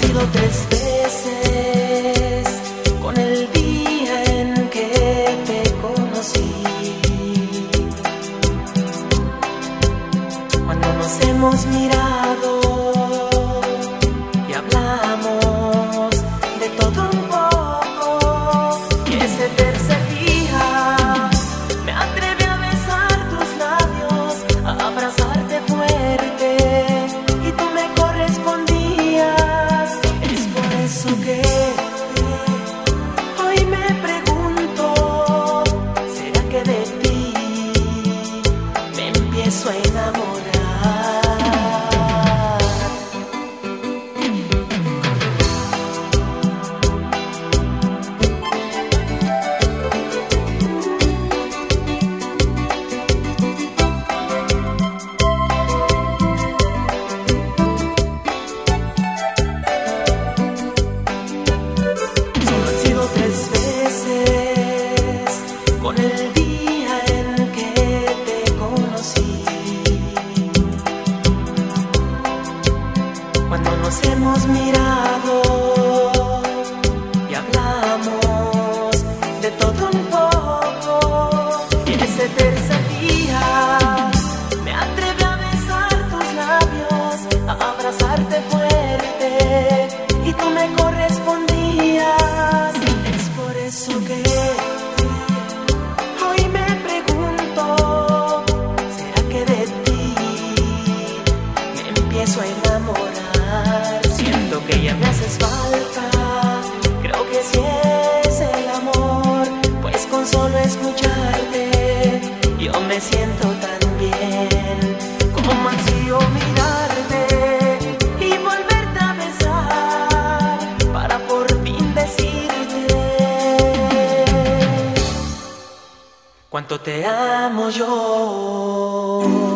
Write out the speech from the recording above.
tres veces con el día en que te conocí. Cuando nos hemos mirado me empiezo nos hemos mirado y hablamos de todo un poco. Y ese tercer día me atreví a besar tus labios, a abrazarte fuerte y tú me correspondías. Es por eso que hoy me pregunto, ¿será que de ti me empiezo a enamorar? Siento que ya me haces falta, creo que si es el amor, pues con solo escucharte yo me siento tan bien. Como ansío mirarte y volverte a besar para por fin decirte cuánto te amo yo.